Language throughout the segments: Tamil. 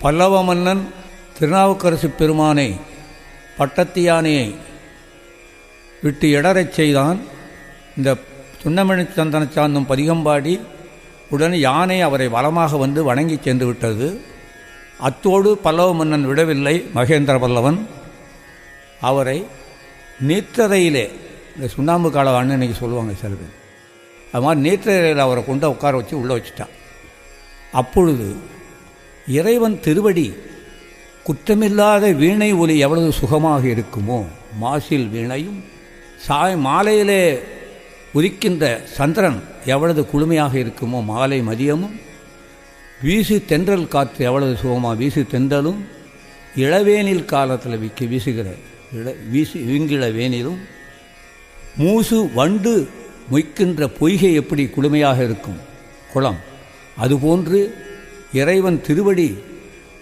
பல்லவ மன்னன் திருநாவுக்கரசு பெருமானை பட்டத்து யானையை விட்டு இடறச் செய்தான். இந்த சுண்ணமணி சந்தன பதிகம்பாடி உடனே யானை அவரை வளமாக வந்து வணங்கி சென்று விட்டது. அத்தோடு பல்லவ மன்னன் விடவில்லை மகேந்திர பல்லவன். அவரை நீற்றறையிலே இந்த சுண்ணாம்பு காலவான்னு இன்றைக்கி சொல்லுவாங்க சில பேர். அது மாதிரி நீற்றறையில் அவரை கொண்டு உட்கார வச்சு உள்ளே வச்சுட்டான். அப்பொழுது இறைவன் திருவடி குற்றமில்லாத வீணை ஒலி எவ்வளவு சுகமாக இருக்குமோ மாசில் வீணையும் சாய் மாலையிலே உதிக்கின்ற சந்திரன் எவ்வளவு குளுமையாக இருக்குமோ மாலை மதியமும் வீசு தென்றல் காற்று எவ்வளவு சுகமாக வீசு தென்றலும் இளவேனில் காலத்தில் விக்கி வீசுகிற இள வீசு வீங்கிள வேனிலும் மூசு வண்டு மொய்க்கின்ற பொய்கை எப்படி குளுமையாக இருக்கும்? குளம். அதுபோன்று இறைவன் திருவடி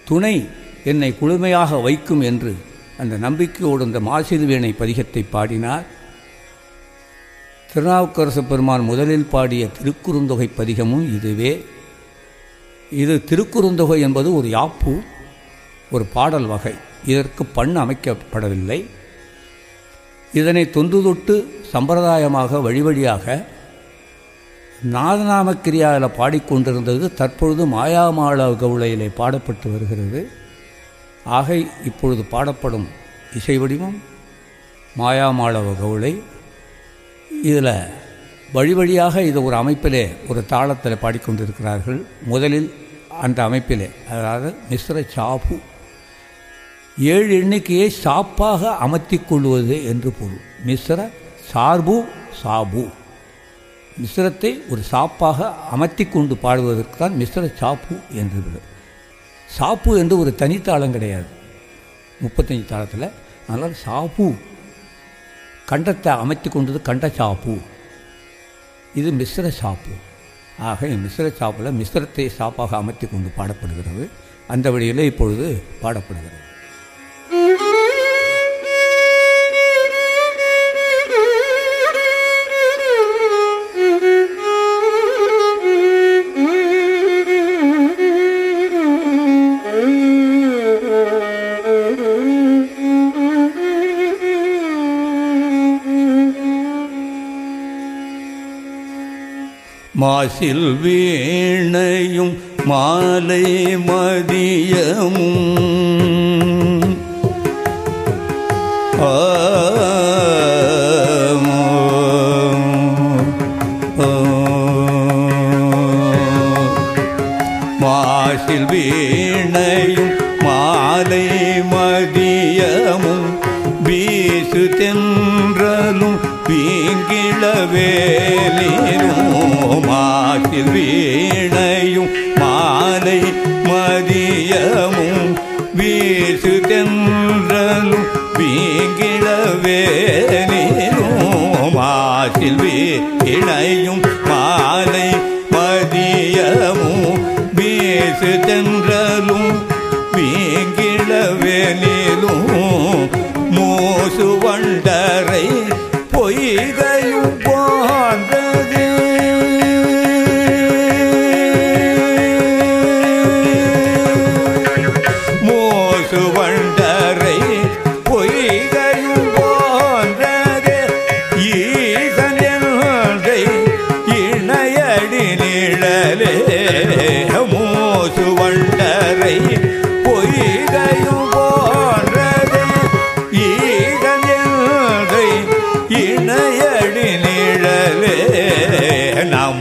துணை என்னை குழுமையாக வைக்கும் என்று அந்த நம்பிக்கையோடு அந்த மாசிறுவேணை பதிகத்தை பாடினார். திருநாவுக்கரசு பெருமான் முதலில் பாடிய திருக்குறுந்தொகை பதிகமும் இதுவே. இது திருக்குறுந்தொகை என்பது ஒரு யாப்பு ஒரு பாடல் வகை. இதற்கு பண் அமைக்கப்படவில்லை. இதனை தொன்று தொட்டு சம்பிரதாயமாக வழி வழியாக நாதநாமக்கிரியாவில் பாடிக்கொண்டிருந்தது தற்பொழுது மாயாமாள கவுளையிலே பாடப்பட்டு வருகிறது. ஆக இப்பொழுது பாடப்படும் இசை வடிவம் மாயாமாளவ கவுளை. இதில் வழி வழியாக இது ஒரு அமைப்பிலே ஒரு தாளத்தில் பாடிக்கொண்டிருக்கிறார்கள். முதலில் அந்த அமைப்பிலே அதாவது மிஸ்ர சாப்பு ஏழு எண்ணிக்கையை சாப்பாக அமர்த்தி கொள்வது என்று பொருள். மிஸ்ர சார்பு சாபு. மிஸ்ரத்தை ஒரு சாப்பாக அமர்த்தி கொண்டு பாடுவதற்கு தான் மிஸ்ர சாப்பு என்று விடும் சாப்பு என்று ஒரு தனித்தாளம் கிடையாது. முப்பத்தஞ்சு தாளத்தில் அதனால் சாப்பு கண்டத்தை அமைத்து கொண்டது கண்ட சாப்பு. இது மிஸ்ர சாப்பு. ஆக மிஸ்ர சாப்பில் மிஸ்ரத்தை சாப்பாக அமைத்து கொண்டு பாடப்படுகிறது. அந்த வழியில் இப்பொழுது பாடப்படுகிறது. மாசில் வீணையும் மாலை மதியமும். மாசில் வீணையும் மாலை மதியமும். வீசு தென் வீங்கிழவேலிலும் மூசு வண்டரை பொய்கையும் போன்றது மோசு வண்டரை பொய்கையும் போன்றது ஈசன் என்றை இணையடி நிழலே.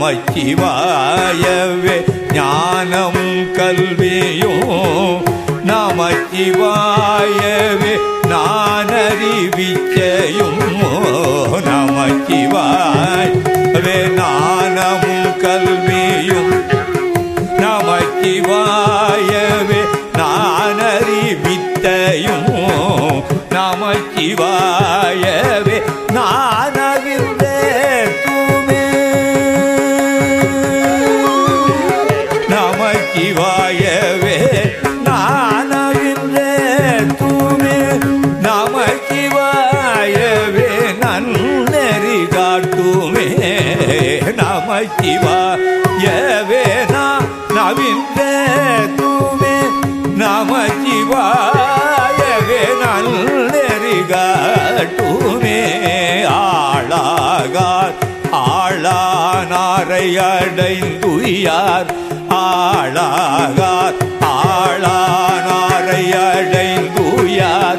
நமச்சிவாயவே ஞானம் கல்வியும் நமச்சிவாயவே நமச்சிவாயவே ஏவேனா நவிந்த தூமே நமச்சிவாயவே நல்லெறிகாட்டுமே ஆளாகார் ஆளானாரை அடைந்துயார். ஆளாகார் ஆளானாரை அடைந்துயார்.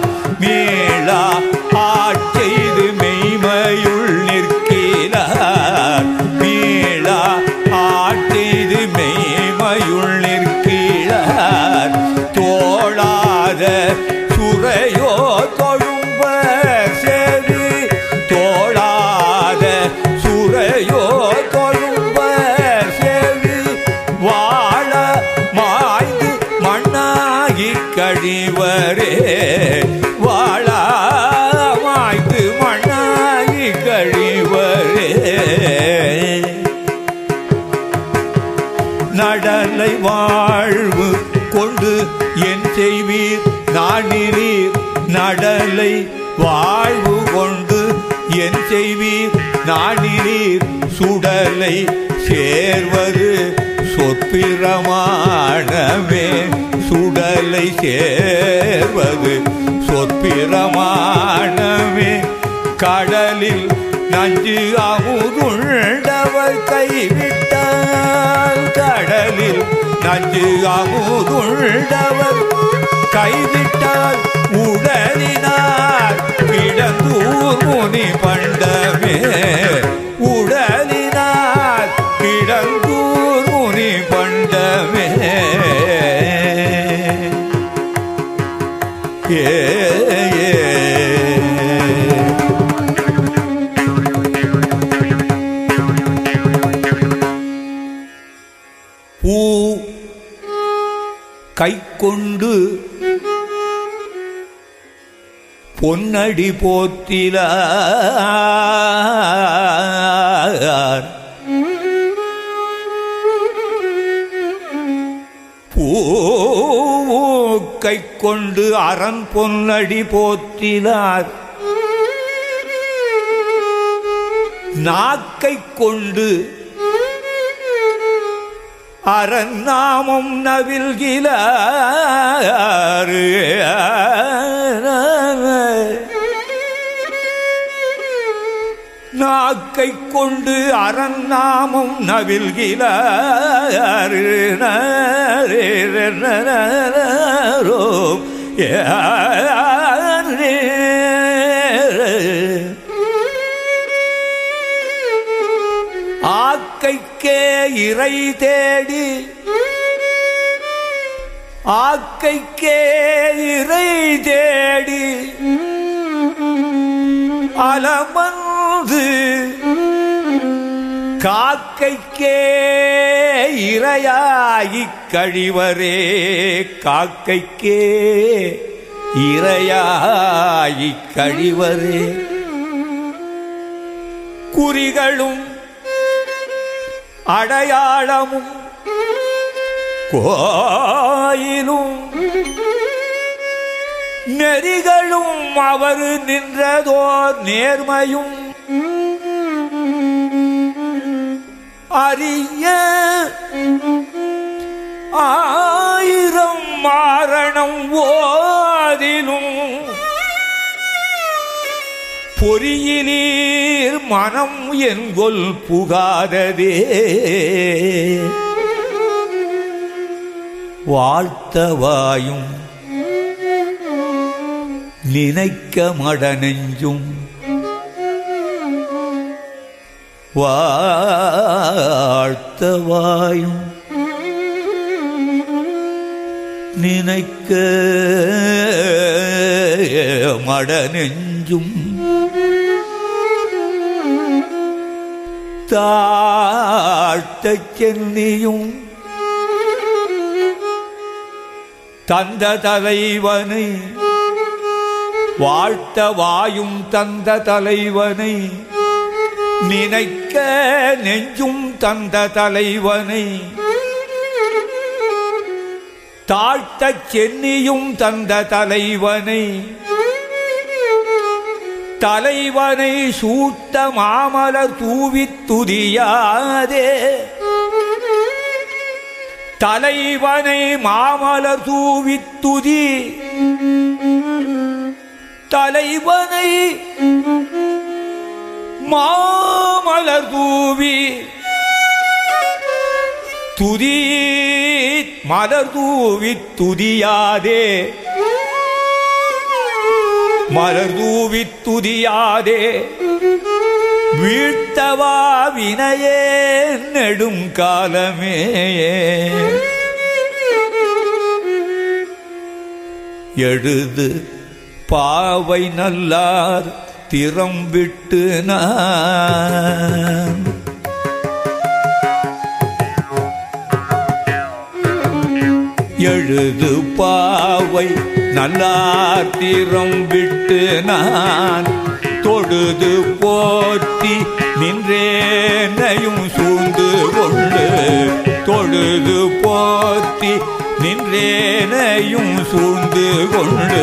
கழிவரே வாழ மாய்ந்து மண்ணாகி கழிவரே. நடலை வாழ்வு கொண்டு என் செய்வீர் நாடினீர் நடலை வாழ்வு கொண்டு என் செய்வீர் நாடினீர் சுடலை சேர்வது சொற்பிரமாணமே. சுடலை சேர்வது சொற்பிரமாணமே. கடலில் நஞ்சு அமுதுண்டவர் கைவிட்டால் கடலில் நஞ்சு அமுதுண்டவர் கைவிட்டால் உடலினார் கிடந்தூர் முனி பொன்னடி போத்திலார் பூ கை கொண்டு அரண் பொன்னடி போத்திலார் நாக்கை கொண்டு அரநாமம் நவில்கிலாறு நாக்கை கொண்டு அரண்நாமம் நவில்கிலாறு ஆக்கைக்கே இறை தேடி ஆக்கைக்கே இறை தேடி. அலமந்து காக்கைக்கே இரையாகிக் கழிவரே காக்கைக்கே இரையாகிக் கழிவரே. குறிகளும் அடையாளமும் கோயிலும் நெறிகளும் அவர் நின்றதோர் நேர்மையும் அறிய ஆயிரம் மாரணம் ஓதிலும் பொறியினீர் மனம் என்கொல் புகாததே. வாழ்த்தவாயும் நினைக்க மடநெஞ்சும் வாழ்த்தவாயும் நினைக்க மடநெஞ்சும் தாழ்த்தச் சென்னியும் தந்த தலைவனை வாழ்த்த வாயும் தந்த தலைவனை நினைக்க நெஞ்சும் தந்த தலைவனை தாழ்த்தச் சென்னியும் தந்த தலைவனை தலைவனை சூட்ட மாமல தூவித் துதியாதே. தலைவனை மாமலர் தூவித் துதி தலைவனை மாமலர் தூவி துதி மலர் தூவி துதியாதே. மலர் தூவி துதியாதே. வீழ்த்தவா வினையே நெடும் காலமே எழுது பாவை நல்லார் திறம் விட்டு நான். எழுது பாவை நல்லார் திறம் விட்டு நான். தொழுது போற்றி நின்றேனையும் சூழ்ந்து கொண்டு தொழுது போற்றி நின்றேனையும் சூழ்ந்து கொண்டு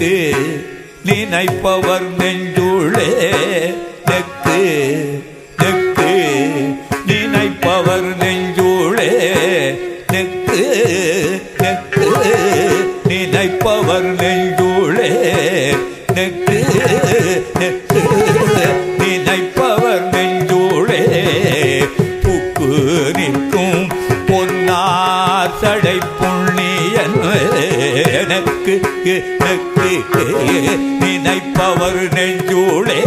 நெக்கு நினைப்பவர் நெஞ்சுளே நெக்கு நெக்கு நினைப்பவர் நெஞ்சுளே நெக்கு நெக்கு நினைப்பவர் நெஞ்சுளே நெக்கு நெக்கு நினைப்பவர் நெஞ்சுளே புக்கு நிற்கும் பொன்னார் சடை புண்ணியன் எனக்கு எனக்கு நினைப்பவர் நெஞ்சூளே.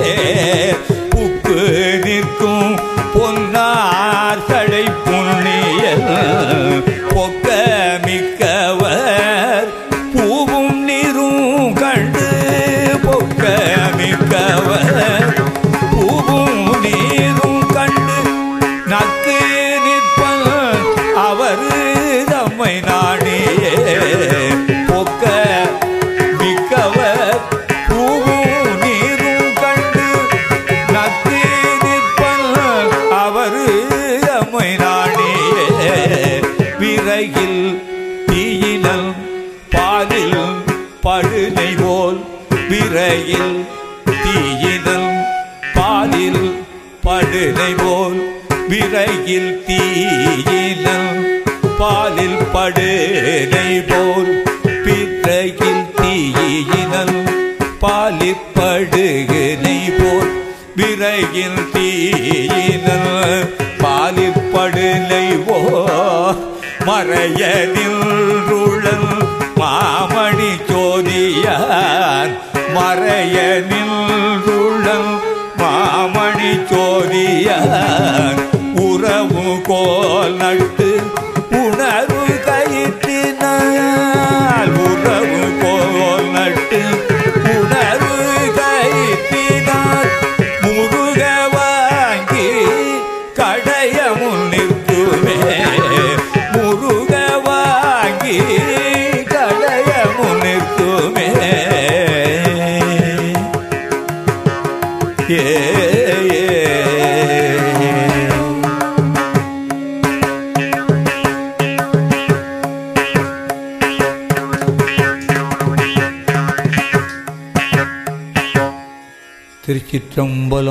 உப்பு நிற்கும் பொன்னார் சடை படுனை போல் விரையில் தீயினல் பாலில் படுனை போல் பிறையில் தீயினல் பாலில் படுகனை போல் விரையில் தீயினல் பாலில் படுனை போ மறைய நின்றுழல் மாமணி ஜோதியார் மறைய நின்றுழல் மாமணி உறவு கோல் நட்டு चिंबल